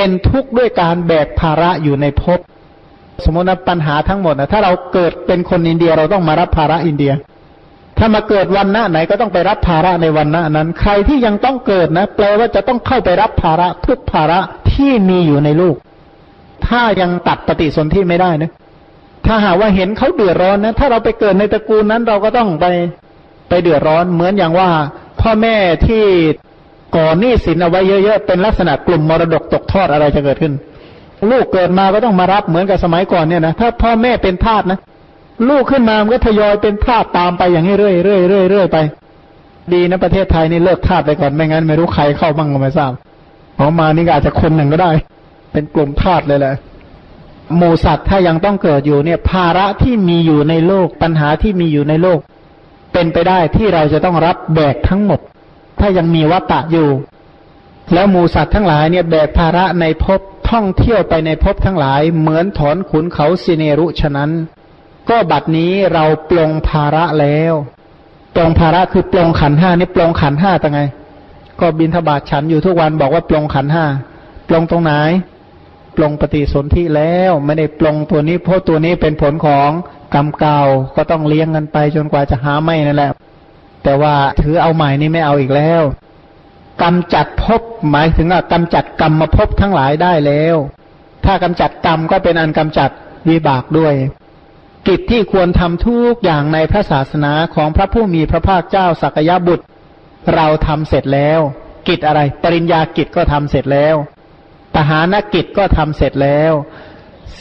เป็นทุกข์ด้วยการแบกภาระอยู่ในภพสมมตินะปัญหาทั้งหมดนะถ้าเราเกิดเป็นคนอินเดียเราต้องมารับภาระอินเดีย ถ้ามาเกิดวันหน้าไหนก็ต้องไปรับภาระในวันหน้านั้น ใครที่ยังต้องเกิดนะ แปลว่าจะต้องเข้าไปรับภาระทุกภาระที่มีอยู่ในลูก ถ้ายังตัดปฏิสนธิไม่ได้นะถ้าหากว่าเห็นเขาเดือดร้อนนะ ถ้าเราไปเกิดในตระกูลนั้นเราก็ต้องไปไปเดือดร้อนเหมือนอย่างว่า พ่อแม่ที่ ก่อนหนี้สินเอาไว้เยอะๆ เป็นลักษณะกลุ่มมรดกตกทอดอะไรจะเกิดขึ้น ลูกเกิดมาก็ต้องมารับเหมือนกับสมัยก่อนเนี่ยนะถ้าพ่อแม่เป็นทาสนะ ลูกขึ้นมามันก็ทยอยเป็นทาสตามไปอย่างนี้เรื่อยๆเรื่อยๆไป ดีนะประเทศไทยนี่เลิกทาสไปก่อนไม่งั้น ไม่รู้ใครเข้าบ้างก็ไม่ทราบออกมานี่อาจจะคนหนึ่งก็ได้ เป็นกลุ่มทาสเลยแหละหมูสัตว์ถ้ายังต้องเกิดอยู่เนี่ย ภาระที่มีอยู่ในโลกปัญหาที่มีอยู่ในโลก เป็นไปได้ที่เราจะต้องรับแบกทั้งหมด ถ้ายังมีวัตตะอยู่ แล้วหมูสัตว์ทั้งหลายเนี่ยแบกภาระในภพท่องเที่ยวไปในภพทั้งหลาย เหมือนถอนขุนเขาสิเนรุฉะนั้น ก็บัดนี้เราปลงภาระแล้วปลงภาระคือปลงขันห้านี่ปลงขันห้าตั้งไง ก็บินทบาทฉันอยู่ทุกวันบอกว่าปลงขันห้าปลงตรงไหนปลงปฏิสนธิแล้วไม่ได้ปลงตัวนี้เพราะตัวนี้เป็นผลของกรรมเก่าก็ต้องเลี้ยงกันไปจนกว่าจะหาไม่นั่นแหละ แต่ว่าถือเอาใหม่นี่ไม่เอาอีกแล้วกำจัดภพหมายถึงว่ากำจัดกรรมมาภพทั้งหลายได้แล้ว ถ้ากำจัดกรรมก็เป็นอันกำจัดวิบากด้วย กิจที่ควรทำทุกอย่างในพระศาสนาของพระผู้มีพระภาคเจ้าสักยบุตร เราทำเสร็จแล้ว กิจอะไร ปริญญากิจก็ทำเสร็จแล้วปหานกิจก็ทำเสร็จแล้ว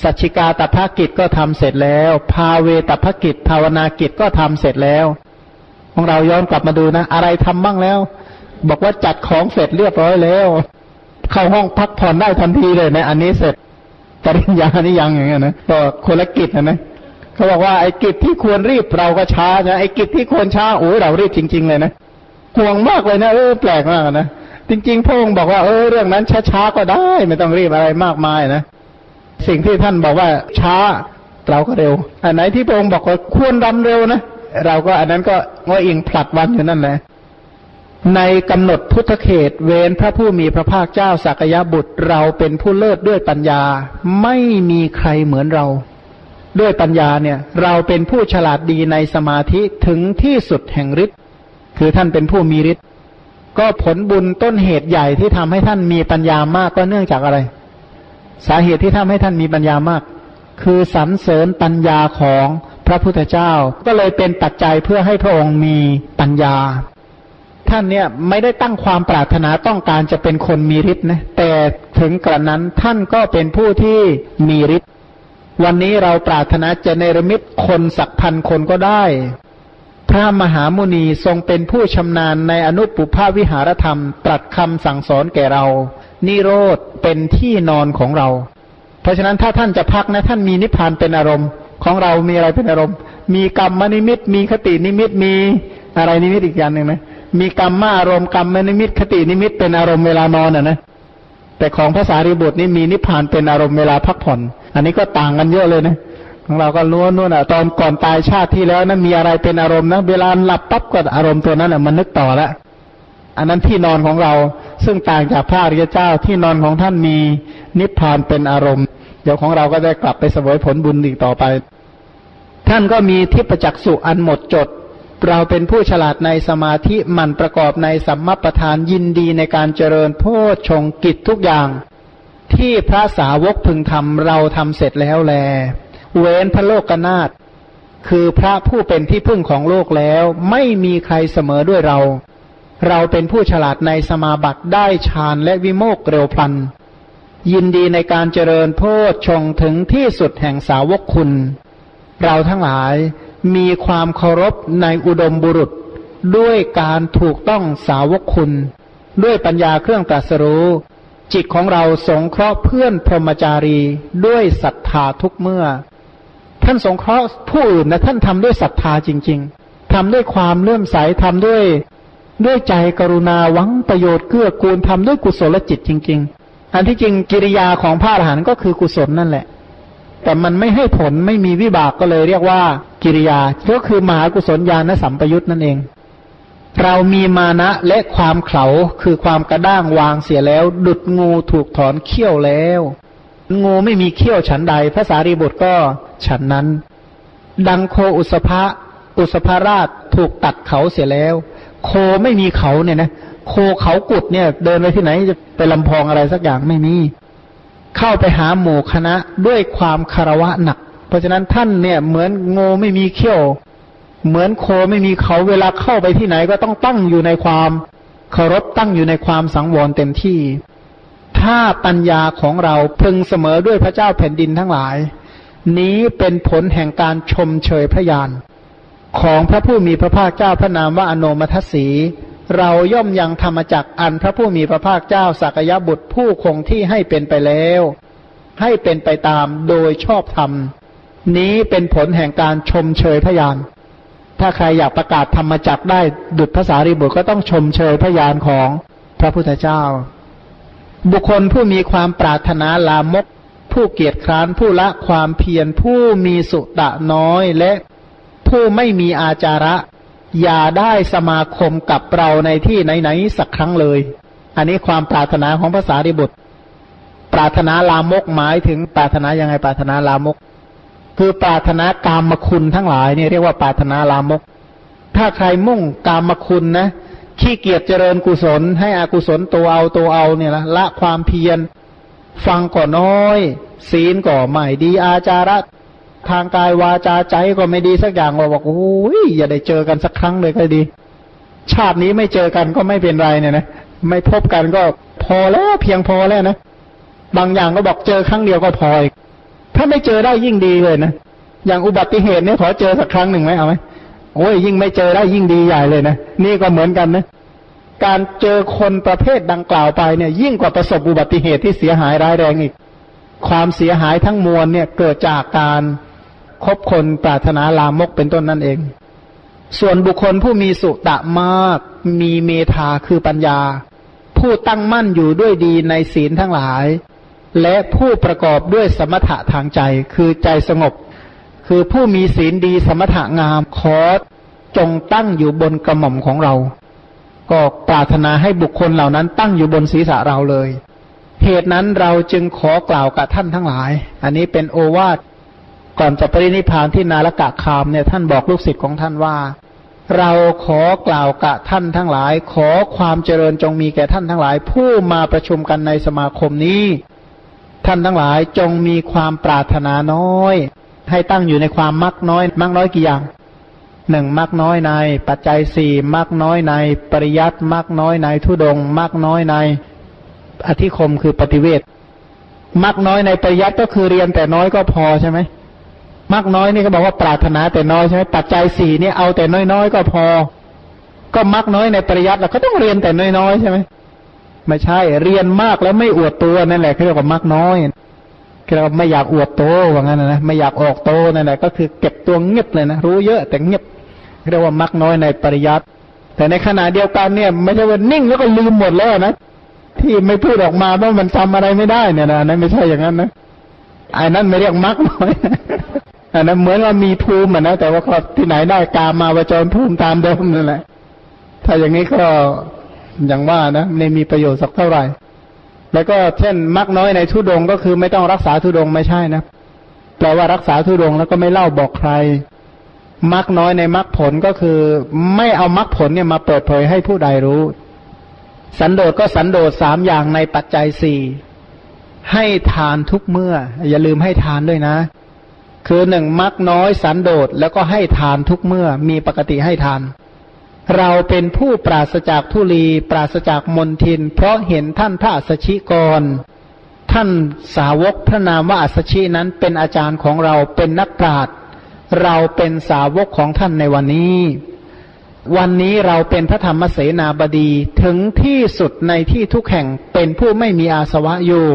สัชิกาตภกิจก็ทำเสร็จแล้ว ภาเวตภกิจ ภาวนากิจก็ทำเสร็จแล้ว ของเราย้อนกลับมาดูนะ อะไรทำบ้างแล้ว บอกว่าจัดของเสร็จเรียบร้อยแล้ว เข้าห้องพักผ่อนได้ทันทีเลยนะ อันนี้เสร็จปริญญานี่ยังอย่างเงี้ยนะก็คนละกิจนะนะเขาบอกว่าไอ้กิจที่ควรรีบเราก็ช้าใช่ไอ้กิจที่ควรช้าโอ้เรารีบจริง ๆ เลยนะห่วงมากเลยนะเออแปลกมากนะจริงๆพระองค์บอกว่าเออเรื่องนั้นช้าๆก็ได้ ไม่ต้องรีบอะไรมากมายนะสิ่งที่ท่านบอกว่าช้าเราก็เร็ว อันไหนที่พระองค์บอกว่าควรดำเร็วนะ เราก็อันนั้นก็ง้ออิงผลัดวันอยู่นั่นแหละในกำหนดพุทธเขตเว้นพระผู้มีพระภาคเจ้าสักยบุตรเราเป็นผู้เลิศด้วยปัญญา ไม่มีใครเหมือนเรา ด้วยปัญญาเนี่ย เราเป็นผู้ฉลาดดีในสมาธิถึงที่สุดแห่งฤทธิ์คือท่านเป็นผู้มีฤทธิ์ก็ผลบุญต้นเหตุใหญ่ที่ทำให้ท่านมีปัญญามากก็เนื่องจากอะไร สาเหตุที่ทำให้ท่านมีปัญญามาก คือสรรเสริญปัญญาของ พระพุทธเจ้า ก็เลยเป็นปัจจัยเพื่อให้พระองค์มีปัญญา ท่านเนี่ยไม่ได้ตั้งความปรารถนาต้องการจะเป็นคนมีฤทธิ์นะแต่ถึงกระนั้นท่านก็เป็นผู้ที่มีฤทธิ์วันนี้เราปรารถนาจะเนรมิตคนสักพันคนก็ได้ พระมหามุนีทรงเป็นผู้ชำนาญในอนุปุพพวิหารธรรม ตรัสคำสั่งสอนแก่เรา นิโรธเป็นที่นอนของเรา เพราะฉะนั้นถ้าท่านจะพักนะท่านมีนิพพานเป็นอารมณ์ ของเรามีอะไรเป็นอารมณ์ มีกรรมนิมิต มีคตินิมิต มีอะไรนิมิตอีกอย่างหนึ่งนะ มีกรรมมาอารมณ์กรรมนิมิต คตินิมิตเป็นอารมณ์เวลานอนอะนะ แต่ของพระสารีบุตรนี่มีนิพพานเป็นอารมณ์เวลาพักผ่อน อันนี้ก็ต่างกันเยอะเลยนะ ของเราก็ล้วนนู่นอะตอนก่อนตายชาติที่แล้วนะมีอะไรเป็นอารมณ์นะ เวลาหลับปั๊บก็อารมณ์ตัวนั้นอะมันนึกต่อแล้วอันนั้นที่นอนของเราซึ่งต่างจากพระอริยเจ้าที่นอนของท่านมีนิพพานเป็นอารมณ์ ดี๋ยวของเราก็ได้กลับไปสวยผลบุญอีกต่อไป ท่านก็มีทิพจักสุอันหมดจด เราเป็นผู้ฉลาดในสมาธิมันประกอบในสัมมาประธานยินดีในการเจริญโพชงกิจทุกอย่าง ที่พระสาวกพึงทำเราทำเสร็จแล้วแล เว้นพระโลกนาถคือพระผู้เป็นที่พึ่งของโลกแล้ว ไม่มีใครเสมอด้วยเรา เราเป็นผู้ฉลาดในสมาบัติได้ฌานและวิโมกเร็วพลัน ยินดีในการเจริญโพชงถึงที่สุดแห่งสาวกคุณ เราทั้งหลายมีความเคารพในอุดมบุรุษ ด้วยการถูกต้องสาวกคุณ ด้วยปัญญาเครื่องตรัสรู้ จิตของเราสงเคราะห์เพื่อนพรหมจารีด้วยศรัทธาทุกเมื่อ ท่านสงเคราะห์ผู้อื่นนะท่านทำด้วยศรัทธาจริง ๆทำด้วยความเลื่อมใสทำด้วย ด้วยใจกรุณาหวังประโยชน์เกื้อกูลทำด้วยกุศลจิตจริง ๆ อันที่จริงกิริยาของพระอรหันต์ก็คือกุศลนั่นแหละ แต่มันไม่ให้ผลไม่มีวิบากก็เลยเรียกว่ากิริยาก็คือมหากุศลญาณสัมปยุตนั่นเอง เรามีมานะและความเข่าคือความกระด้างวางเสียแล้ว ดุดงูถูกถอนเขี้ยวแล้ว งูไม่มีเขี้ยวฉันใดภาษารีบุตรก็ฉันนั้น ดังโคอุสภะอุสภาราชถูกตัดเขาเสียแล้ว โคไม่มีเขาเนี่ยนะ โคเขากุดเนี่ย เดินไปที่ไหนจะไปลำพองอะไรสักอย่างไม่มีเข้าไปหาหมู่คณะด้วยความคารวะหนัก เพราะฉะนั้นท่านเนี่ยเหมือนงูไม่มีเขี้ยว เหมือนโคไม่มีเขาเวลาเข้าไปที่ไหนก็ต้องตั้งอยู่ในความเคารพตั้งอยู่ในความสังวรเต็มที่ ถ้าปัญญาของเราพึงเสมอด้วยพระเจ้าแผ่นดินทั้งหลาย นี้เป็นผลแห่งการชมเชยพระยาน ของพระผู้มีพระภาคเจ้าพระนามว่าอโนมัทสี เราย่อมยังธรรมจักอันพระผู้มีพระภาคเจ้าสักยบุตรผู้คงที่ให้เป็นไปแล้ว ให้เป็นไปตามโดยชอบธรรม นี้เป็นผลแห่งการชมเชยพยาน ถ้าใครอยากประกาศธรรมจักได้ดุจภาษารีบุตรก็ต้องชมเชยพยานของพระพุทธเจ้า บุคคลผู้มีความปรารถนาลามก ผู้เกียจคร้านผู้ละความเพียรผู้มีสุตะน้อยและผู้ไม่มีอาจาระ อย่าได้สมาคมกับเราในที่ไหนๆสักครั้งเลย อันนี้ความปรารถนาของภาษาริบุตร ปรารถนาลามกหมายถึงปรารถนายังไงปรารถนาลามก คือปรารถนากามคุณทั้งหลายเนี่ยเรียกว่าปรารถนาลามก ถ้าใครมุ่งกามคุณนะขี้เกียจเจริญกุศล ให้อากุศลตัวเอาตัวเอาเนี่ยละละความเพียร ฟังก่อน้อย ศีลก่อไม่ดีอาจาระ ทางกายวาจาใจก็ไม่ดีสักอย่างเราบอกโอ้ยอย่าได้เจอกันสักครั้งเลยก็ดี ชาตินี้ไม่เจอกันก็ไม่เป็นไรเนี่ยนะไม่พบกันก็พอแล้วเพียงพอแล้วนะบางอย่างก็บอกเจอครั้งเดียวก็พออีกถ้าไม่เจอได้ยิ่งดีเลยนะอย่างอุบัติเหตุเนี่ยขอเจอสักครั้งหนึ่งไหมเอาไหมโอ้ยยิ่งไม่เจอได้ยิ่งดีใหญ่เลยนะนี่ก็เหมือนกันนะการเจอคนประเภทดังกล่าวไปเนี่ย ยิ่งกว่าประสบอุบัติเหตุที่เสียหายร้ายแรงอีก ความเสียหายทั้งมวลเนี่ยเกิดจากการ คบคนปรารถนาลามกเป็นต้นนั่นเอง ส่วนบุคคลผู้มีสุตะมาก มีเมธาคือปัญญา ผู้ตั้งมั่นอยู่ด้วยดีในศีลทั้งหลาย และผู้ประกอบด้วยสมถะทางใจคือใจสงบ คือผู้มีศีลดีสมถะงามขอจงตั้งอยู่บนกระหม่อมของเรา ก็ปรารถนาให้บุคคลเหล่านั้นตั้งอยู่บนศีรษะเราเลย เหตุนั้นเราจึงขอกล่าวกับท่านทั้งหลาย อันนี้เป็นโอวาท ก่อนจะปรินิพานที่นาลกะคามเนี่ยท่านบอกลูกศิษย์ของท่านว่า เราขอกล่าวกับท่านทั้งหลาย ขอความเจริญจงมีแก่ท่านทั้งหลาย ผู้มาประชุมกันในสมาคมนี้ ท่านทั้งหลายจงมีความปรารถนาน้อย ให้ตั้งอยู่ในความมักน้อย มักน้อยกี่อย่างหนึ่งมักน้อยใน ปัจจัยสี่มักน้อยใน ปริยัติมักน้อยในทุดงมักน้อยใน อธิคมคือปฏิเวทมักน้อยในปริยัติก็คือเรียนแต่น้อยก็พอใช่ไหม มักน้อยนี่ก็บอกว่าปรารถนาแต่น้อยใช่ไหมปัจจัยสี่นี่เอาแต่น้อยๆก็พอ ก็มักน้อยในปริยัติแล้วก็ต้องเรียนแต่น้อยๆใช่ไหมไม่ใช่ เรียนมากแล้วไม่อวดตัวนั่นแหละเขาเรียกว่ามักน้อยเราไม่อยากอวดโตว่างั้นนะไม่อยากออกโตนั่นแหละก็คือเก็บตัวเงียบเลยนะรู้เยอะแต่เงียบเรียกว่ามักน้อยในปริยัติแต่ในขณะเดียวกันเนี่ยไม่ใช่ว่านิ่งแล้วก็ลืมหมดแล้วนะที่ไม่พูดออกมาเพราะมันจำอะไรไม่ได้เนี่ยนะนั่นไม่ใช่อย่างนั้นนะไอ้นั่นไม่เรียกมักน้อย อันนั้นเหมือนว่ามีภูมินะแต่ว่าที่ไหนได้กามมาวจรภูมิตามเดิมนั่นแหละ ถ้าอย่างนี้ก็อย่างว่านะไม่มีประโยชน์สักเท่าไหร่ แล้วก็เช่นมักน้อยในทุดงก็คือไม่ต้องรักษาทุดงไม่ใช่นะแปลว่ารักษาทุดงแล้วก็ไม่เล่าบอกใคร มักน้อยในมักผลก็คือ ไม่เอามักผลเนี่ยมาเปิดเผยให้ผู้ใดรู้ สันโดษก็สันโดษสามอย่างในปัจจัยสี่ให้ทานทุกเมื่อ อย่าลืมให้ทานด้วยนะ คือหนึ่งมักน้อยสันโดษแล้วก็ให้ทานทุกเมื่อมีปกติให้ทาน เราเป็นผู้ปราศจากทุลี ปราศจากมนทิน เพราะเห็นท่านพระสชิกร ท่านสาวกพระนามว่าอัสชินั้นเป็นอาจารย์ของเราเป็นนักปราชญ์เราเป็นสาวกของท่านในวันนี้ วันนี้เราเป็นพระธรรมเสนาบดีถึงที่สุดในที่ทุกแห่งเป็นผู้ไม่มีอาสวะอยู่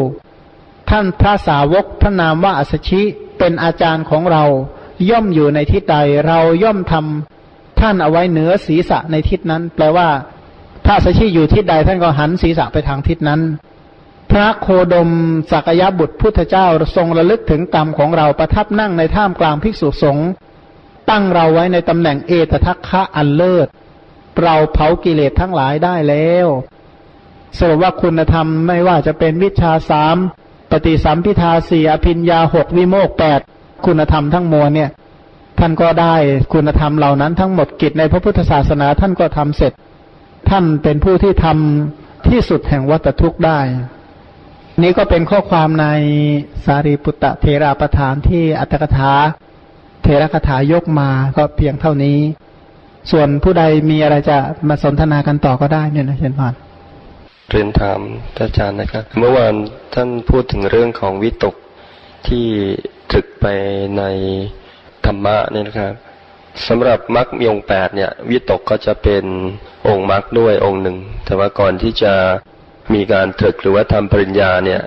ท่านพระสาวกพระนามว่าอัสชิเป็นอาจารย์ของเราย่อมอยู่ในที่ใด เราย่อมทำท่านเอาไว้เหนือศีรษะในทิศนั้น แปลว่า ถ้าสชีอยู่ทิศใดท่านก็หันศีรษะไปทางทิศนั้น พระโคดมสักยะบุตรพุทธเจ้าทรงระลึกถึงกรรมของเราประทับนั่งในท่ามกลางภิกษุสงฆ์ตั้งเราไว้ในตำแหน่งเอตทัคคะอันเลิศ เราเผากิเลสทั้งหลายได้แล้วสรุปว่าคุณธรรมไม่ว่าจะเป็นวิชาสาม ปฏิสัมพิทาสี่อภินยาหกวิโมกแปดคุณธรรมทั้งมวลเนี่ย ท่านก็ได้คุณธรรมเหล่านั้นทั้งหมดกิจในพระพุทธศาสนาท่านก็ทำเสร็จ ท่านเป็นผู้ที่ทำที่สุดแห่งวัตทุกข์ได้ นี้ก็เป็นข้อความในสารีปุตตะเทราประธานที่อัตถกถาเทระคถายกมาก็เพียงเท่านี้ ส่วนผู้ใดมีอะไรจะมาสนทนากันต่อก็ได้เนี่ยนะเช่นพาน เรียนถามอาจารย์นะครับ เมื่อวานท่านพูดถึงเรื่องของวิตกที่ถึกไปในธรรมะเนี่ยนะครับสำหรับมรรคมีองแปดเนี่ย วิตกก็จะเป็นองค์มรรคด้วยองค์หนึ่ง แต่ว่าก่อนที่จะมีการถึกหรือว่าทำปริญญาเนี่ย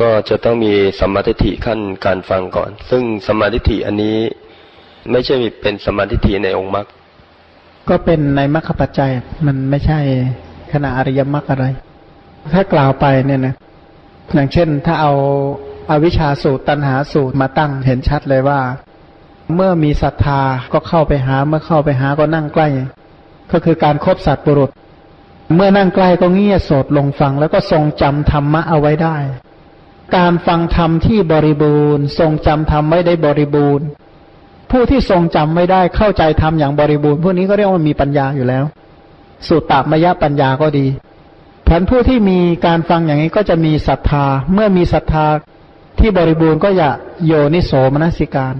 ก็จะต้องมีสมาธิขั้นการฟังก่อน ซึ่งสมาธิอันนี้ไม่ใช่เป็นสมาธิในองค์มรรคก็เป็นในมรรคปัจจัยมันไม่ใช่ ขณะอริยมรรคอะไร ถ้ากล่าวไปเนี่ยนะอย่างเช่นถ้าเอาอาวิชชาสูตรตัณหาสูตรมาตั้งเห็นชัดเลยว่า เมื่อมีศรัทธาก็เข้าไปหาเมื่อเข้าไปหาก็นั่งใกล้ ก็คือการครบสัตว์บุรุษ เมื่อนั่งใกล้ก็เงี่ยโสดลงฟัง แล้วก็ทรงจำธรรมะเอาไว้ได้ การฟังธรรมที่บริบูรณ์ ทรงจำธรรมไว้ได้บริบูรณ์ ผู้ที่ทรงจำไม่ได้เข้าใจธรรมอย่างบริบูรณ์ผู้นี้ก็เรียกว่ามีปัญญาอยู่แล้ว สุตตมยปัญญาก็ดีผันผู้ที่มีการฟังอย่างนี้ก็จะมีศรัทธา เมื่อมีศรัทธาที่บริบูรณ์ก็อย่าโยนิโสมนสิการ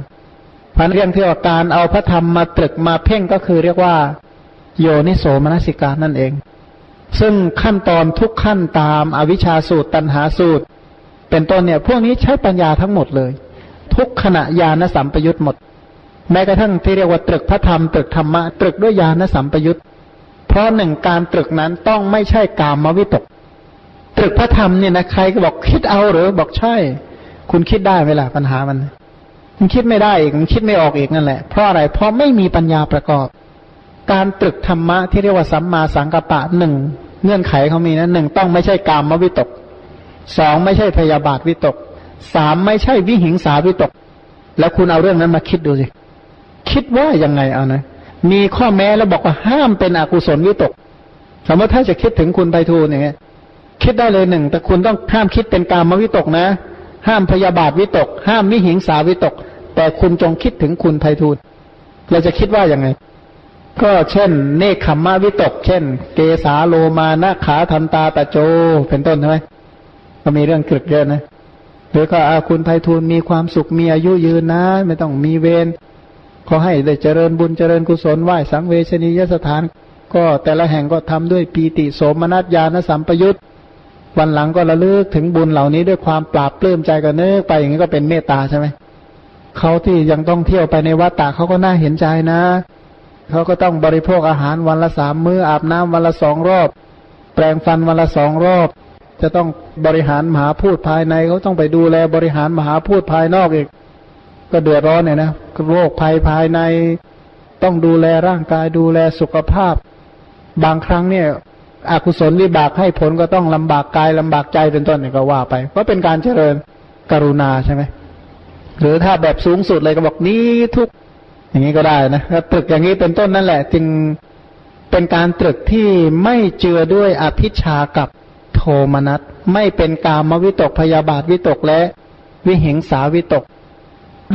พันเรื่องที่ว่าการเอาพระธรรมมาตรึกมาเพ่งก็คือเรียกว่า โยนิโสมนสิการนั่นเอง ซึ่งขั้นตอนทุกขั้นตามอวิชชาสูตรตันหาสูตร เป็นต้นเนี่ย พวกนี้ใช้ปัญญาทั้งหมดเลย ทุกขณะญาณสัมปยุตหมด แม้กระทั่งที่เรียกว่าตรึกพระธรรมตรึกธรรมะตรึกด้วยญาณสัมปยุต เพราะหนึ่งการตรึกนั้นต้องไม่ใช่กามวิตก ตรึกพระธรรมเนี่ยนะใครก็บอกคิดเอาหรือบอกใช่ คุณคิดได้ไหมล่ะปัญหามัน มันคิดไม่ได้อีกมันคิดไม่ออกอีกนั่นแหละ เพราะอะไรเพราะไม่มีปัญญาประกอบ การตรึกธรรมะที่เรียกว่าสัมมาสังกัปปะหนึ่งเงื่อนไขเขามีนะหนึ่งต้องไม่ใช่กามวิตกสองไม่ใช่พยาบาทวิตกสามไม่ใช่วิหิงสาวิตก แล้วคุณเอาเรื่องนั้นมาคิดดูสิ คิดว่ายังไงเอานะ มีข้อแม้แล้วบอกว่าห้ามเป็นอกุศลวิตก สมมติถ้าจะคิดถึงคุณไปทูลอย่างเงี้ย คิดได้เลยหนึ่งแต่คุณต้องห้ามคิดเป็นกามวิตกนะ ห้ามพยาบาทวิตก ห้ามมิหิงสาวิตก แต่คุณจงคิดถึงคุณไพฑูรย์เราจะคิดว่าอย่างไง ก็เช่น เนคขมมาวิตก เช่น เกสาโลมานาขาทันตาตะโจ เป็นต้นใช่ไหมก็มีเรื่องกลึกเยอะนะหรือก็อาคุณไพฑูรย์มีความสุขมีอายุยืนนะ ไม่ต้องมีเวร ขอให้ได้เจริญบุญเจริญกุศลไหว้สังเวชนียสถาน ก็แต่ละแห่งก็ทำด้วยปีติโสมนัสญาณสัมปยุตวันหลังก็ระลึกถึงบุญเหล่านี้ด้วยความปราบปลื้มใจกันเนื้อไปอย่างนี้ก็เป็นเมตตาใช่ไหมเขาที่ยังต้องเที่ยวไปในวัดตาเขาก็น่าเห็นใจนะเขาก็ต้องบริโภคอาหารวันละสามมื้ออาบน้ำวันละสองรอบ แปรงฟันวันละสองรอบ จะต้องบริหารมหาพูดภายในเขาต้องไปดูแลบริหารมหาพูดภายนอกอีก ก็เดือดร้อนเนี่ยนะโรคภัยภายในต้องดูแลร่างกายดูแลสุขภาพ บางครั้งเนี่ยอกุศลวิบากให้ผลก็ต้องลำบากกายลำบากใจเป็นต้นเนี่ยก็ว่าไปเพราเป็นการเจริญกรุณาใช่ไหมหรือถ้าแบบสูงสุดเลยก็บอกนี้ทุกอย่างนี้ก็ได้นะถ้าตรึกอย่างนี้เป็นต้นนั่นแหละ จึงเป็นการตรึกที่ไม่เจือด้วยอภิชากับโทมนัสไม่เป็นกามวิตกพยาบาทวิตกและวิหิงสาวิตก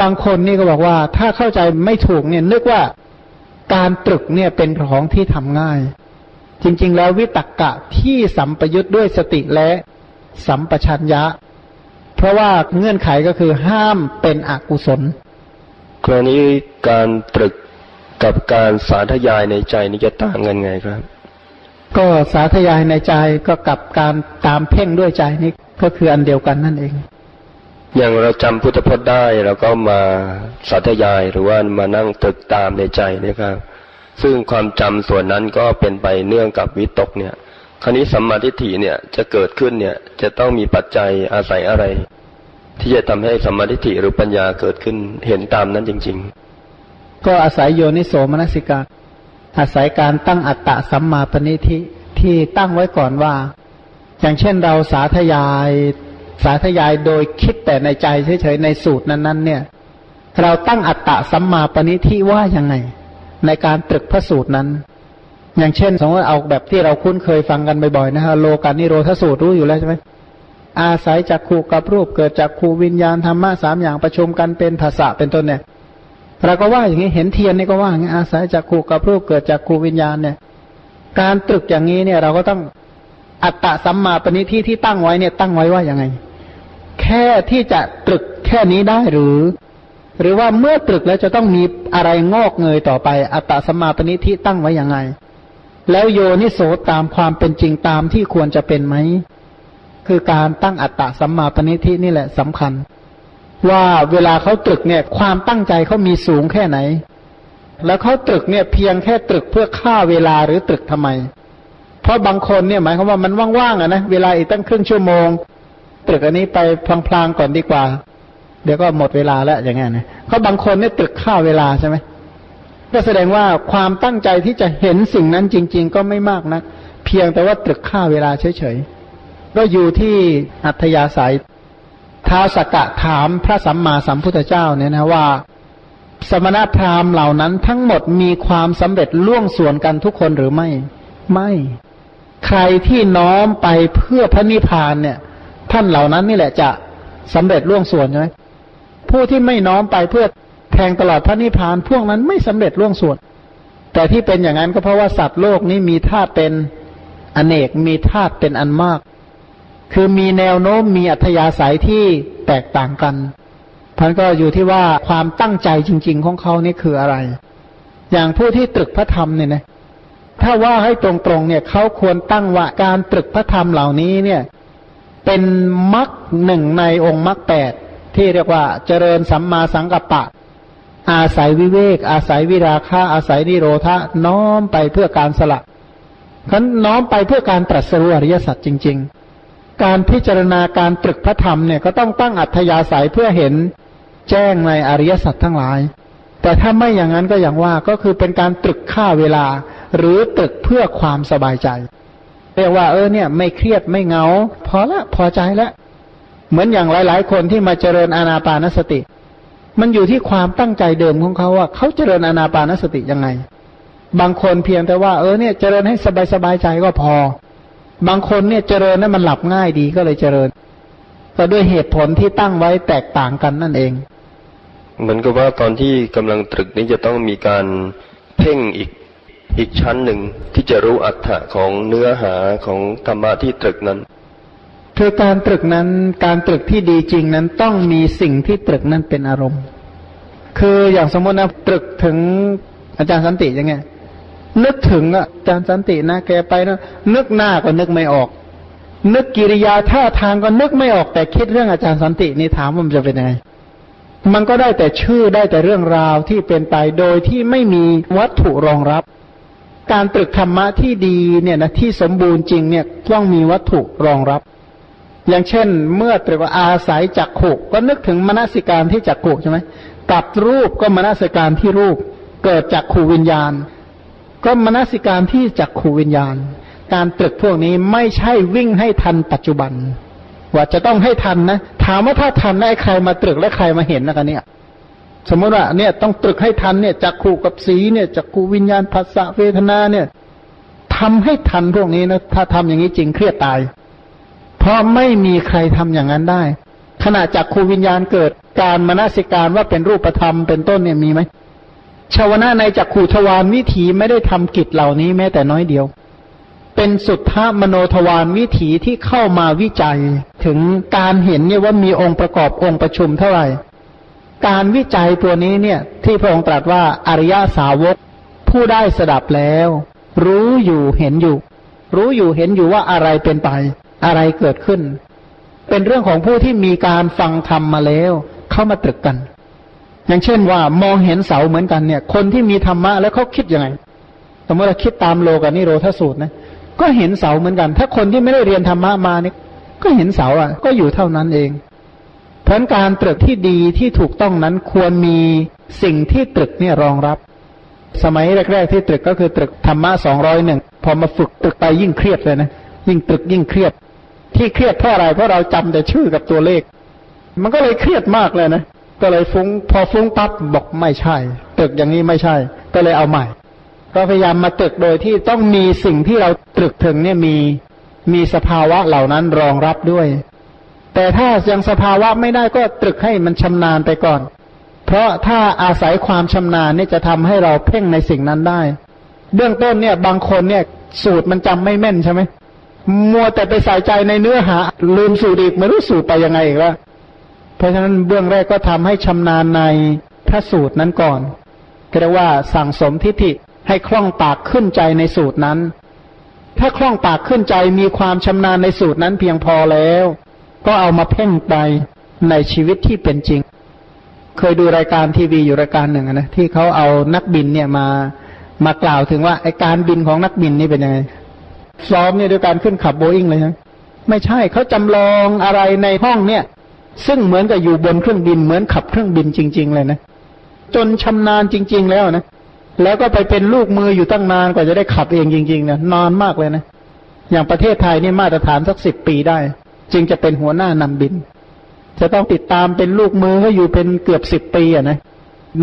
บางคนนี่ก็บอกว่า ถ้าเข้าใจไม่ถูกเนี่ยนึกว่าการตรึกเนี่ยเป็นของที่ทำง่าย จริง ๆ แล้ววิตกกะที่สัมปยุทธ์ด้วยสติและสัมปชัญญะ เพราะว่าเงื่อนไขก็คือห้ามเป็นอกุศลกรณีการตรึกกับการสาธยายในใจนี่จะต่างกันไงครับ ก็สาธยายในใจก็กับการตามเพ่งด้วยใจนี่ก็คืออันเดียวกันนั่นเอง อย่างเราจำพุทธพจน์ได้เราก็มาสาธยายหรือว่ามานั่งตึกตามในใจนะครับ ซึ่งความจำส่วนนั้นก็เป็นไปเนื่องกับวิตกเนี่ย คราวนี้สัมมาทิฏฐิเนี่ยจะเกิดขึ้นเนี่ยจะต้องมีปัจจัยอาศัยอะไร ที่จะทำให้สัมมาทิฏฐิหรือปัญญาเกิดขึ้นเห็นตามนั้นจริง ๆ ก็อาศัยโยนิโสมนสิกาอาศัยการตั้งอัตตะสัมมาปณิทิที่ตั้งไว้ก่อนว่า อย่างเช่นเราสาธยาย สาธยายโดยคิดแต่ในใจเฉยๆในสูตรนั้นๆเนี่ย เราตั้งอัตตะสัมมาปณิทิว่ายังไง ในการตรึกพระสูตรนั้น อย่างเช่น สมมติเอาแบบที่เราคุ้นเคยฟังกันบ่อยๆนะฮะโลกานิโรธสูตรรู้อยู่แล้วใช่ไหมอาศัยจากขูกับรูปเกิดจากขูวิญญาณธรรมะสามอย่างประชุมกันเป็นภาษะเป็นต้นเนี่ยเราก็ว่าอย่างนี้เห็นเทียนนี่ก็ว่าอย่างนี้อาศัยจากขูกับรูปเกิดจากขูวิญญาณเนี่ย การตรึกอย่างนี้เนี่ยเราก็ต้องอัตตะสัมมาปณิที่ที่ตั้งไว้เนี่ยตั้งไว้ว่าอย่างไง แค่ที่จะตรึกแค่นี้ได้หรือ หรือว่าเมื่อตรึกแล้วจะต้องมีอะไรงอกเงยต่อไป อัตตสัมมาปณิที่ตั้งไว้อย่างไง แล้วโยนิโสตามความเป็นจริงตามที่ควรจะเป็นไหม คือการตั้งอัตตสัมมาปณิทินี่แหละสำคัญ ว่าเวลาเขาตรึกเนี่ย ความตั้งใจเขามีสูงแค่ไหน แล้วเขาตรึกเนี่ยเพียงแค่ตรึกเพื่อฆ่าเวลาหรือตรึกทำไม เพราะบางคนเนี่ยหมายความว่ามันว่างๆอะนะเวลาอีกตั้งครึ่งชั่วโมง ตรึกอันนี้ไปพลางๆก่อนดีกว่า เดี๋ยวก็หมดเวลาแล้วอย่างเงี้ยนะเขาบางคนเนี่ยตรึกฆ่าวเวลาใช่ไหมก็แสดงว่าความตั้งใจที่จะเห็นสิ่งนั้นจริง ๆ ก็ไม่มากนะเพียงแต่ว่าตรึกฆ่าวเวลาเฉยๆก็อยู่ที่อัธยาศัยท้าวสกกะถามพระสัมมาสัมพุทธเจ้าเนี่ยนะว่า สมณพราหมณ์เหล่านั้นทั้งหมดมีความสำเร็จล่วงส่วนกันทุกคนหรือไม่ ไม่ ใครที่น้อมไปเพื่อพระนิพพานเนี่ย ท่านเหล่านั้นนี่แหละจะสำเร็จล่วงส่วนใช่ไหมผู้ที่ไม่น้อมไปเพื่อแทงตลอดพระนิพพานพวกนั้นไม่สำเร็จล่วงส่วน แต่ที่เป็นอย่างนั้นก็เพราะว่าสัตว์โลกนี้มีธาตุเป็นอเนกมีธาตุเป็นอันมาก คือมีแนวโน้มมีอัธยาศัยที่แตกต่างกันพันก็อยู่ที่ว่าความตั้งใจจริง ๆ ของเขานี่คืออะไร อย่างผู้ที่ตรึกพระธรรมเนี่ยนะถ้าว่าให้ตรงๆเนี่ยเขาควรตั้งว่าการตรึกพระธรรมเหล่านี้เนี่ย เป็นมรรคหนึ่งในองค์มรรคแปดที่เรียกว่าเจริญสัมมาสังกัปปะ อาศัยวิเวก อาศัยวิราคะอาศัยนิโรธะน้อมไปเพื่อการสละขันน้อมไปเพื่อการตรัสรู้อริยสัจจริง ๆ การพิจารณาการตรึกพระธรรมเนี่ยก็ต้องตั้งอัธยาศัยเพื่อเห็นแจ้งในอริยสัจทั้งหลาย แต่ถ้าไม่อย่างนั้นก็อย่างว่าก็คือเป็นการตรึกฆ่าเวลา หรือตรึกเพื่อความสบายใจ เรียกว่าเออเนี่ยไม่เครียดไม่เงา พอละพอใจล้วเหมือนอย่างหลาย ๆ คนที่มาเจริญอานาปานสติ มันอยู่ที่ความตั้งใจเดิมของเขาว่าเขาเจริญอานาปานสติยังไง บางคนเพียงแต่ว่าเออเนี่ยเจริญให้สบายสบายใจก็พอ บางคนเนี่ยเจริญนั้นมันหลับง่ายดีก็เลยเจริญก็ด้วยเหตุผลที่ตั้งไว้แตกต่างกันนั่นเอง เหมือนกับว่าตอนที่กำลังตรึกนี้จะต้องมีการเพ่งอีก อีกชั้นหนึ่งที่จะรู้อัตถะของเนื้อหาของธรรมะที่ตรึกนั้นคือการตรึกนั้นการตรึกที่ดีจริงนั้นต้องมีสิ่งที่ตรึกนั้นเป็นอารมณ์ คืออย่างสมมตินะตรึกถึงอาจารย์สันติยังไงนึกถึงอะอาจารย์สันตินะแกไปนะนึกหน้าก็นึกไม่ออก นึกกิริยาท่าทางก็นึกไม่ออกแต่คิดเรื่องอาจารย์สันตินี่ถามว่ามันจะเป็นยังไงมันก็ได้แต่ชื่อได้แต่เรื่องราวที่เป็นไปโดยที่ไม่มีวัตถุรองรับ การตรึกธรรมะที่ดีเนี่ยนะที่สมบูรณ์จริงเนี่ยต้องมีวัตถุรองรับ อย่างเช่น เมื่อตรึกว่าอาศัยจักขุก็นึกถึงมนสิการที่จักขุใช่ไหมกับรูปก็มนสิการที่รูป เกิดจากขูวิญญาณ ก็มนสิการที่จักขูวิญญาณ การตรึกพวกนี้ไม่ใช่วิ่งให้ทันปัจจุบัน ว่าจะต้องให้ทันนะ ถามว่าถ้าทันได้ใครมาตรึกและใครมาเห็นนะกันเนี่ย สมมติว่าเนี่ยต้องตรึกให้ทันเนี่ยจักขู่กับสีเนี่ยจักขู่วิญญาณภาษาเวทนาเนี่ยทำให้ทันพวกนี้นะถ้าทำอย่างนี้จริงเครียดตาย เพราะไม่มีใครทำอย่างนั้นได้ ขณะจักขู่วิญญาณเกิดการมนสิการว่าเป็นรูปธรรมเป็นต้นเนี่ยมีไหมชาวนะในจักขู่ทวารวิถีไม่ได้ทำกิจเหล่านี้แม้แต่น้อยเดียว เป็นสุทธมโนทวารวิถีที่เข้ามาวิจัย ถึงการเห็นเนี่ยว่ามีองค์ประกอบองค์ประชุมเท่าไหร่ การวิจัยตัวนี้เนี่ย ที่พระองค์ตรัสว่าอริยสาวกผู้ได้สดับแล้ว รู้อยู่เห็นอยู่ รู้อยู่เห็นอยู่ว่าอะไรเป็นไป อะไรเกิดขึ้น เป็นเรื่องของผู้ที่มีการฟังธรรมมาแล้ว เข้ามาตรึกกัน อย่างเช่นว่ามองเห็นเสาเหมือนกันเนี่ย คนที่มีธรรมะแล้วเขาคิดยังไงสมมติเราคิดตามโลกานิโรธสูตรนะก็เห็นเสาเหมือนกัน ถ้าคนที่ไม่ได้เรียนธรรมะมาเนี่ยก็เห็นเสาอะ ก็อยู่เท่านั้นเอง เพราะการตรึกที่ดีที่ถูกต้องนั้นควรมีสิ่งที่ตรึกเนี่ยรองรับ สมัยแรกๆที่ตรึกก็คือตรึกธรรมะสองร้อยหนึ่งพอมาฝึกตรึกไปยิ่งเครียดเลยนะยิ่งตรึกยิ่งเครียด ที่เครียดเพราะอะไรเพราะเราจำแต่ชื่อกับตัวเลข มันก็เลยเครียดมากเลยนะก็เลยฟุง้งพอฟุ้งปั๊บบอกไม่ใช่ ตึกอย่างนี้ไม่ใช่ ก็เลยเอาใหม่ก็พยายามมาตรึกโดยที่ต้องมีสิ่งที่เราตรึกถึงเนี่ยมีมีสภาวะเหล่านั้นรองรับด้วย แต่ถ้ายังสภาวะไม่ได้ก็ตรึกให้มันชำนาญไปก่อน เพราะถ้าอาศัยความชำนาญเนี่ยจะทำให้เราเพ่งในสิ่งนั้นได้ เบื้องต้นเนี่ยบางคนเนี่ยสูตรมันจำไม่แม่นใช่ไหมมัวแต่ไปใส่ใจในเนื้อหา ลืมสูตรอีกไม่รู้สูตรไปยังไงอีกแล้วเพราะฉะนั้นเบื้องแรกก็ทำให้ชำนาญในพระสูตรนั้นก่อนเรียกว่าสั่งสมทิฏฐิให้คล่องปากขึ้นใจในสูตรนั้น ถ้าคล่องปากขึ้นใจมีความชำนาญในสูตรนั้นเพียงพอแล้ว ก็เอามาเพ่งไปในชีวิตที่เป็นจริง เคยดูรายการทีวีอยู่รายการหนึ่งนะที่เขาเอานักบินเนี่ยมามากล่าวถึงว่าไอการบินของนักบินนี่เป็นยังไงซ้อมเนี่ยด้วยการขึ้นขับโบอิงเลยใช่ไม่ใช่เขาจำลองอะไรในห้องเนี่ย ซึ่งเหมือนกับอยู่บนเครื่องบินเหมือนขับเครื่องบินจริง ๆ เลยนะจนชำนาญจริง ๆ แล้วนะแล้วก็ไปเป็นลูกมืออยู่ตั้งนานกว่าจะได้ขับเองจริงๆนะนานมากเลยนะอย่างประเทศไทยนี่มาตรฐานสักสิบปีได้ จึงจะเป็นหัวหน้านำบิน จะต้องติดตามเป็นลูกมือเขาอยู่เป็นเกือบสิบปีอะนะ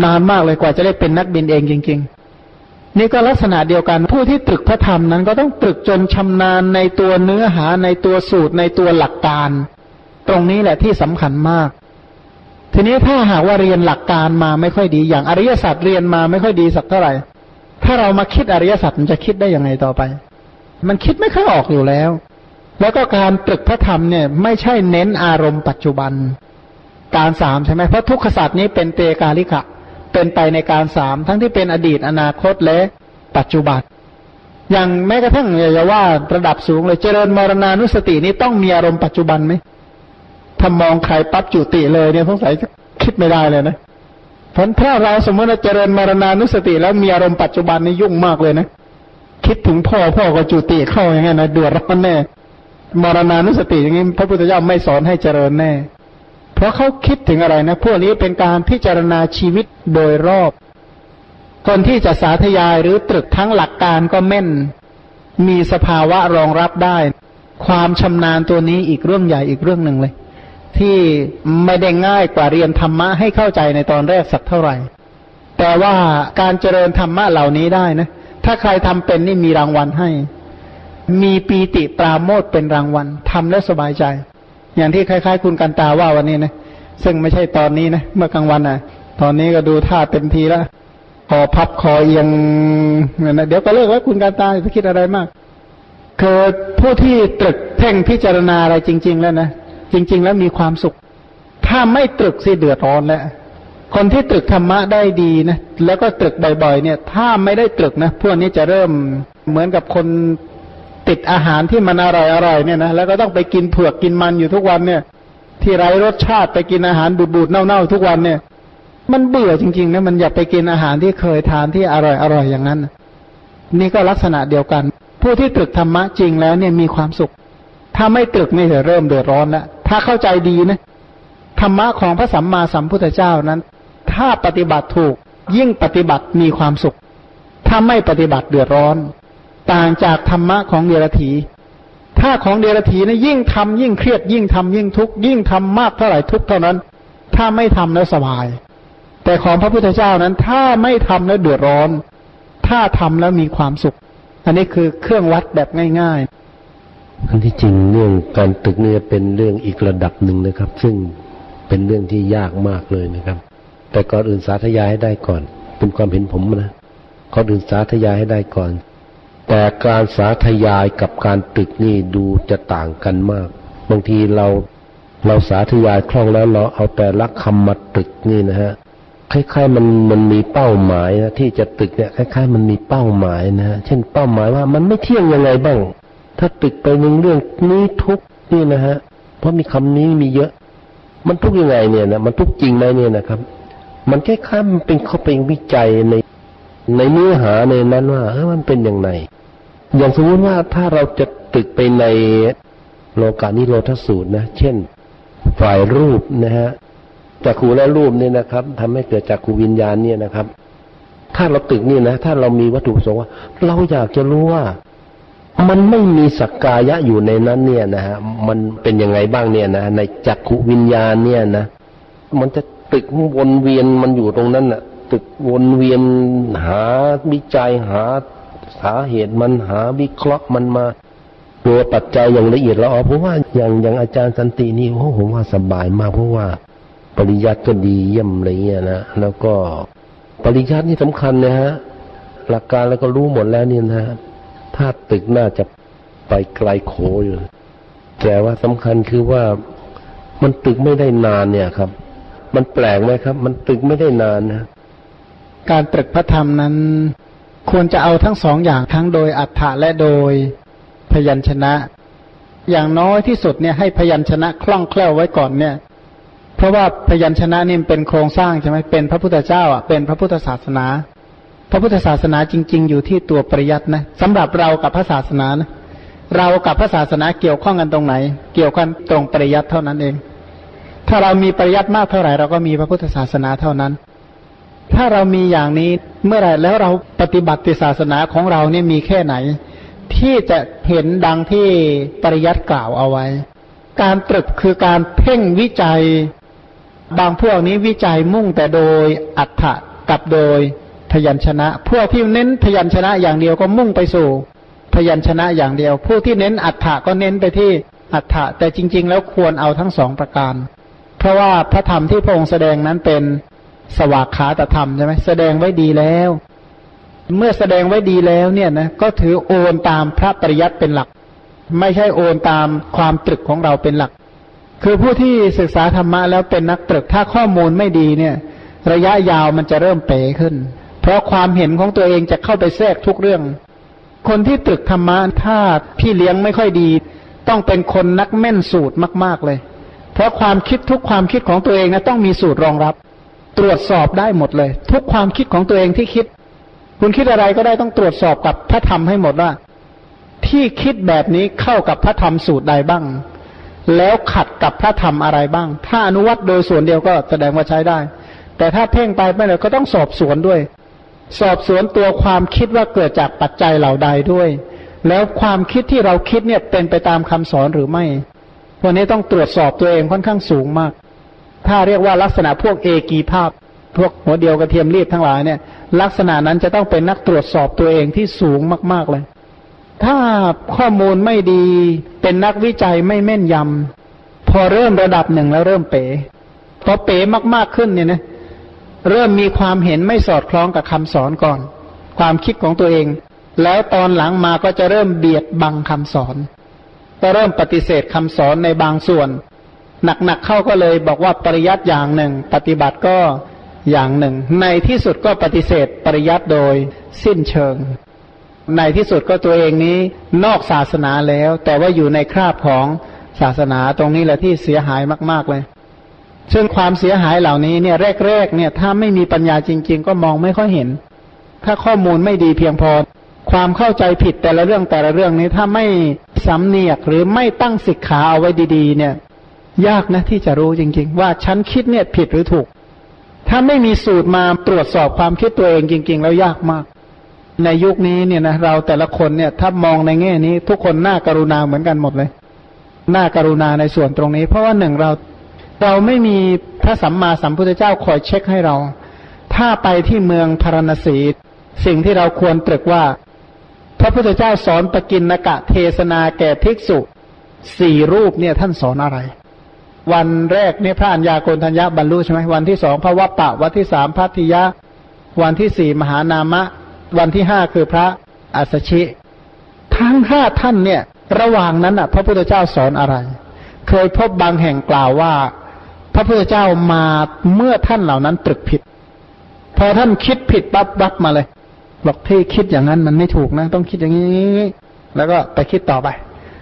นานมากเลยกว่าจะได้เป็นนักบินเองจริง ๆ นี่ก็ลักษณะเดียวกันผู้ที่ตรึกพระธรรมนั้นก็ต้องตรึกจนชำนาญในตัวเนื้อหาในตัวสูตรในตัวหลักการ ตรงนี้แหละที่สำคัญมาก ทีนี้ถ้าหากว่าเรียนหลักการมาไม่ค่อยดี อย่างอริยสัจเรียนมาไม่ค่อยดีสักเท่าไหร่ ถ้าเรามาคิดอริยสัจมันจะคิดได้ยังไงต่อไป มันคิดไม่ค่อยออกอยู่แล้ว แล้วก็การตรึกพระธรรมเนี่ยไม่ใช่เน้นอารมณ์ปัจจุบัน การสามใช่ไหมเพราะทุกขสัจนี้เป็นเตกาลิกะ เป็นไปในการสามทั้งที่เป็นอดีตอนาคตและปัจจุบันอย่างแม้กระทั่งอย่าว่าระดับสูงเลยเจริญมรณานุสตินี้ต้องมีอารมณ์ปัจจุบันไหมถ้ามองใครปั๊บจุติเลยเนี่ยสงสัยคิดไม่ได้เลยนะเพราะถ้าเราสมมติเจริญมรณานุสติ แล้วมีอารมณ์ปัจจุบันนี่ยุ่งมากเลยนะ คิดถึงพ่อพ่อก็จุติเข้าอย่างเงี้ยนะเดือดร้อนแน่ มรณานุสติอย่างงี้พระพุทธเจ้าไม่สอนให้เจริญแน่ เพราะเขาคิดถึงอะไรนะ พวกนี้เป็นการพิจารณาชีวิตโดยรอบ คนที่จะสาธยายหรือตรึกทั้งหลักการก็แม่น มีสภาวะรองรับได้ ความชำนาญตัวนี้อีกเรื่องใหญ่อีกเรื่องหนึ่งเลย ที่ไม่ได้ง่ายกว่าเรียนธรรมะให้เข้าใจในตอนแรกสักเท่าไหร่ แต่ว่าการเจริญธรรมะเหล่านี้ได้นะ ถ้าใครทำเป็นนี่มีรางวัลให้ มีปีติปราโมทเป็นรางวัลทำแล้วสบายใจ อย่างที่คล้าย ๆ คุณกันตาว่าวันนี้นะ ซึ่งไม่ใช่ตอนนี้นะ เมื่อกลางวันนะตอนนี้ก็ดูท่าเต็มทีแล้วคอพับคอเอียงนะเดี๋ยวก็เลิกแล้วคุณกันตาจะคิดอะไรมากคือผู้ที่ตรึกเพ่งพิจารณาอะไรจริง ๆ แล้วนะจริง ๆ แล้วมีความสุข ถ้าไม่ตรึกสิเดือดร้อนแล้วคนที่ตรึกธรรมะได้ดีนะแล้วก็ตรึกบ่อยๆเนี่ย ถ้าไม่ได้ตรึกนะพวกนี้จะเริ่มเหมือนกับคน ติดอาหารที่มันอร่อยๆเนี่ยนะแล้วก็ต้องไปกินเผือกกินมันอยู่ทุกวันเนี่ย ที่ไร้รสชาติไปกินอาหารบูดๆเน่าๆทุกวันเนี่ย มันเบื่อจริงๆนะมันอยากไปกินอาหารที่เคยทานที่อร่อยๆอย่างนั้น นี่ก็ลักษณะเดียวกัน ผู้ที่ตรึกธรรมะจริงแล้วเนี่ยมีความสุข ถ้าไม่ตรึกนี่จะเริ่มเดือดร้อนแล้วถ้าเข้าใจดีนะธรรมะของพระสัมมาสัมพุทธเจ้านั้น ถ้าปฏิบัติถูกยิ่งปฏิบัติมีความสุข ถ้าไม่ปฏิบัติเดือดร้อน ต่างจากธรรมะของเดรัจฉีถ้าของเดรัจฉีนะยิ่งทำยิ่งเครียดยิ่งทำยิ่งทุกข์ยิ่งทำมากเท่าไหร่ทุกข์เท่านั้น ถ้าไม่ทำแล้วสบาย แต่ของพระพุทธเจ้านั้นถ้าไม่ทำแล้วเดือดร้อน ถ้าทำแล้วมีความสุข อันนี้คือเครื่องวัดแบบง่ายๆอันที่จริงเรื่องการตึกเนี่ยเป็นเรื่องอีกระดับหนึ่งนะครับ ซึ่งเป็นเรื่องที่ยากมากเลยนะครับ แต่ก่อนอื่นสาธยายให้ได้ก่อน เป็นความเห็นผมนะก่อนอื่นสาธยายให้ได้ก่อน แต่การสาธยายกับการตึกนี่ดูจะต่างกันมาก บางทีเราเราสาธยายคล่องแล้วเราเอาแต่ลักคำมาตึกนี่นะฮะคล้ายๆมันมันมีเป้าหมายนะที่จะตึกเนี่ยคล้ายๆ มันมีเป้าหมายนะฮะเช่นเป้าหมายว่ามันไม่เที่ยงยังไงบ้าง ถ้าติดไปในเรื่องนี้ทุกนี่นะฮะเพราะมีคำนี้มีเยอะ มันทุกยังไงเนี่ยนะมันทุกจริงไหมเนี่ยนะครับ มันแค่ข้ามเป็นเขาเป็นวิจัยใน ในเนื้อหาในนั้นว่าเออมันเป็นอย่างไรอย่างสมมติว่าถ้าเราจะตึกไปในโลกานิโรธสูตรนะ เช่น ฝ่ายรูปนะฮะจักขูและรูปเนี่ยนะครับทำให้เกิดจักขูวิญญาณเนี่ยนะครับ ถ้าเราตึกนี่นะ ถ้าเรามีวัตถุประสงค์ว่า เราอยากจะรู้ว่า มันไม่มีสักกายะอยู่ในนั้นเนี่ยนะฮะมันเป็นยังไงบ้างเนี่ยนะในจักขุวิญญาณเนี่ยนะมันจะตึกวนเวียนมันอยู่ตรงนั้นน่ะ ตึกวนเวียนหาวิจัยหาสาเหตุมันหาวิเคราะห์มันมาตัวปัจจัยอย่างละเอียดละออเพราะว่าอย่างอย่างอาจารย์สันตินี่โอ้ผมว่าสบายมากเพราะว่า ปริยัติก็ดีเยี่ยมอะไรเงี้ยนะแล้วก็ปริยัตินี่สำคัญนะฮะหลักการแล้วก็รู้หมดแล้วเนี่ยนะถ้าตึกน่าจะไปไกลโขอยู่แต่ว่าสำคัญคือว่ามันตึกไม่ได้นานเนี่ยครับ มันแปลกไหมครับ มันตึกไม่ได้นานนะ การตรึกพระธรรมนั้น ควรจะเอาทั้งสองอย่างทั้งโดยอัฏฐะและโดยพยัญชนะ อย่างน้อยที่สุดเนี่ยให้พยัญชนะคล่องแคล่วไว้ก่อนเนี่ย เพราะว่าพยัญชนะนี่เป็นโครงสร้างใช่ไหมเป็นพระพุทธเจ้าอะเป็นพระพุทธศาสนา พระพุทธศาสนาจริง ๆ อยู่ที่ตัวปริยัตินะสำหรับเรากับพระศาสนานะเรากับพระศาสนาเกี่ยวข้องกันตรงไหน เกี่ยวกันตรงปริยัติเท่านั้นเอง ถ้าเรามีปริยัติมากเท่าไหร่เราก็มีพระพุทธศาสนาเท่านั้น ถ้าเรามีอย่างนี้เมื่อไหร่แล้วเราปฏิบัติศาสนาของเราเนี่ยมีแค่ไหน ที่จะเห็นดังที่ปริยัติกล่าวเอาไว้ การตรึกคือการเพ่งวิจัย บางพวกนี้วิจัยมุ่งแต่โดยอัฏฐะกับโดยพยัญชนะ พวกที่เน้นพยัญชนะอย่างเดียวก็มุ่งไปสู่ พยัญชนะอย่างเดียว ผู้ที่เน้นอัฏฐะก็เน้นไปที่อัฏฐะแต่จริง ๆ แล้วควรเอาทั้งสองประการ เพราะว่าพระธรรมที่พระองค์แสดงนั้นเป็น สวากขาตธรรมใช่ไหมแสดงไว้ดีแล้ว เมื่อแสดงไว้ดีแล้วเนี่ยนะก็ถือโอนตามพระปริยัติเป็นหลัก ไม่ใช่โอนตามความตรึกของเราเป็นหลัก คือผู้ที่ศึกษาธรรมะแล้วเป็นนักตรึกถ้าข้อมูลไม่ดีเนี่ย ระยะยาวมันจะเริ่มเป๋ขึ้น เพราะความเห็นของตัวเองจะเข้าไปแทรกทุกเรื่อง คนที่ตรึกธรรมะถ้าพี่เลี้ยงไม่ค่อยดี ต้องเป็นคนนักแม่นสูตรมาก ๆเลย เพราะความคิดทุกความคิดของตัวเองนะต้องมีสูตรรองรับ ตรวจสอบได้หมดเลย ทุกความคิดของตัวเองที่คิด คุณคิดอะไรก็ได้ต้องตรวจสอบกับพระธรรมให้หมดว่า ที่คิดแบบนี้เข้ากับพระธรรมสูตรใดบ้าง แล้วขัดกับพระธรรมอะไรบ้าง ถ้าอนุวัตโดยส่วนเดียวก็แสดงว่าใช้ได้ แต่ถ้าเพ่งไปไม่เลยก็ต้องสอบสวนด้วย สอบสวนตัวความคิดว่าเกิดจากปัจจัยเหล่าใดด้วย แล้วความคิดที่เราคิดเนี่ยเป็นไปตามคำสอนหรือไม่วันนี้ต้องตรวจสอบตัวเองค่อนข้างสูงมาก ถ้าเรียกว่าลักษณะพวกเอกีภาพ พวกหัวเดียวกระเทียมรีบทั้งหลายเนี่ย ลักษณะนั้นจะต้องเป็นนักตรวจสอบตัวเองที่สูงมาก ๆเลย ถ้าข้อมูลไม่ดีเป็นนักวิจัยไม่แม่นยำพอเริ่มระดับหนึ่งแล้วเริ่มเป๋พอเป๋มากๆขึ้นเนี่ยนะเริ่มมีความเห็นไม่สอดคล้องกับคำสอนก่อน ความคิดของตัวเอง แล้วตอนหลังมาก็จะเริ่มเบียดบังคำสอน ก็เริ่มปฏิเสธคำสอนในบางส่วน หนักๆเข้าก็เลยบอกว่าปริยัติอย่างหนึ่ง ปฏิบัติก็อย่างหนึ่ง ในที่สุดก็ปฏิเสธปริยัติโดยสิ้นเชิง ในที่สุดก็ตัวเองนี้นอกศาสนาแล้ว แต่ว่าอยู่ในคราบของศาสนาตรงนี้แหละที่เสียหายมากๆเลยซึ่งความเสียหายเหล่านี้เนี่ยแรกๆเนี่ยถ้าไม่มีปัญญาจริง ๆ ก็มองไม่ค่อยเห็น ถ้าข้อมูลไม่ดีเพียงพอ ความเข้าใจผิดแต่ละเรื่องแต่ละเรื่องนี้ถ้าไม่สำเนียกหรือไม่ตั้งสิกขาเอาไว้ดี ๆ เนี่ย ยากนะที่จะรู้จริง ๆ ว่าฉันคิดเนี่ยผิดหรือถูก ถ้าไม่มีสูตรมาตรวจสอบความคิดตัวเองจริง ๆ แล้วยากมาก ในยุคนี้เนี่ยนะเราแต่ละคนเนี่ย ถ้ามองในแง่นี้ ทุกคนน่าการุณาเหมือนกันหมดเลยน่าการุณาในส่วนตรงนี้ เพราะว่าหนึ่งเราเราไม่มีพระสัมมาสัมพุทธเจ้าคอยเช็คให้เรา ถ้าไปที่เมืองพารณสีสิ่งที่เราควรตรึกว่า พระพุทธเจ้าสอนปกินนกะเทศนาแก่ภิกษุสี่รูปเนี่ยท่านสอนอะไร วันแรกเนี่ยพระัญญาโกณทัญญาบรรลุใช่ไหมวันที่สองพระวัปปะ วันที่สามพัทธิยะ วันที่สี่มหานามะ วันที่ห้าคือพระอัสชิ ทั้งห้าท่านเนี่ย ระหว่างนั้นอะ พระพุทธเจ้าสอนอะไร เคยพบบางแห่งกล่าวว่า พระพุทธเจ้ามาเมื่อท่านเหล่านั้นตรึกผิด พอท่านคิดผิดปั๊บรับมาเลยบอกที่คิดอย่างนั้นมันไม่ถูกนะ ต้องคิดอย่างนี้ แล้วก็ไปคิดต่อไป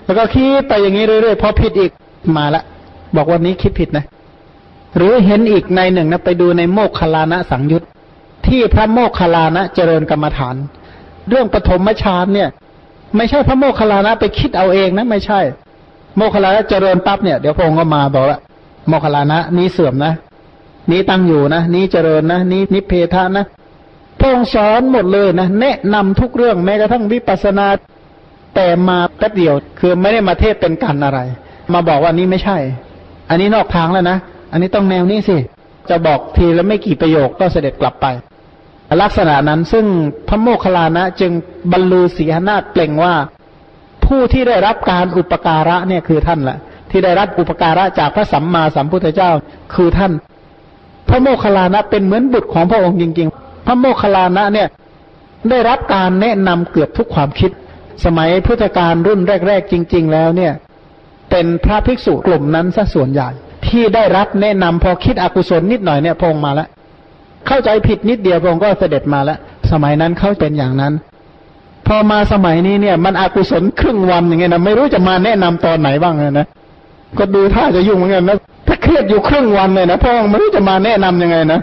แล้วก็คิดไปอย่างนี้เรื่อยๆพอผิดอีกมาละ บอกวันนี้คิดผิดนะ หรือเห็นอีกในหนึ่งนะไปดูในโมกขลานะสังยุตที่พระโมกขลานะเจริญกรรมฐาน เรื่องปฐมฌานเนี่ย ไม่ใช่พระโมคคลานะไปคิดเอาเองนะไม่ใช่ โมคคลานะเจริญปั๊บเนี่ยเดี๋ยวพระองค์ก็มาบอกละโมคคลานะนี้เสื่อมนะนี้ตั้งอยู่นะนี้เจริญนะนี้นิเพทานะพระองค์สอนหมดเลยนะแนะนำทุกเรื่องแม้กระทั่งวิปัสสนาแต่มาแป๊บเดียวคือไม่ได้มาเทศเป็นกันอะไร มาบอกว่านี้ไม่ใช่ อันนี้นอกทางแล้วนะ อันนี้ต้องแนวนี้สิ จะบอกทีแล้วไม่กี่ประโยคก็เสด็จกลับไป ลักษณะนั้นซึ่งพระโมคคัลลานะ จึงบรรลือสีหนาฏเปล่งว่า ผู้ที่ได้รับการอุปการะเนี่ยคือท่านแหละที่ได้รับอุปการะจากพระสัมมาสัมพุทธเจ้า คือท่าน พระโมคคัลลานะเป็นเหมือนบุตรของพระองค์จริง ๆ พระโมคคัลลานะเนี่ยได้รับการแนะนำเกือบทุกความคิด สมัยพุทธกาลรุ่นแรก ๆ จริง ๆ แล้วเนี่ย เป็นพระภิกษุกลุ่มนั้นซะส่วนใหญ่ ที่ได้รับแนะนำพอคิดอกุศลนิดหน่อยเนี่ยพงมาแล้วเข้าใจผิดนิดเดียวพงก็เสด็จมาแล้วสมัยนั้นเขาเป็นอย่างนั้น พอมาสมัยนี้เนี่ย มันอกุศลครึ่งวันอย่างเงี้ยนะไม่รู้จะมาแนะนำตอนไหนบ้างนะก็ดูท่าจะยุ่งเหมือนกันนะถ้าเครียดอยู่ครึ่งวันเลยนะพองไม่รู้จะมาแนะนํำยังไงนะ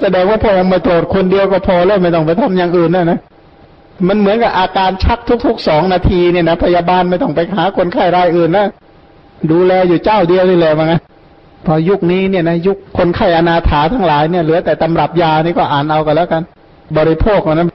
แสดงว่าพองมาโปรดคนเดียวก็พอแล้วไม่ต้องไปทำอย่างอื่นนะนะ มันเหมือนกับอาการชักทุกๆสองนาทีเนี่ยนะพยาบาลไม่ต้องไปหาคนไข้รายอื่นนะดูแลอยู่เจ้าเดียวนี่แหละมั้งพอยุคนี้เนี่ยนะยุคคนไข้อนาถาทั้งหลายเนี่ยเหลือแต่ตำรับยานี่ก็อ่านเอากันแล้วกัน บริโภคนะ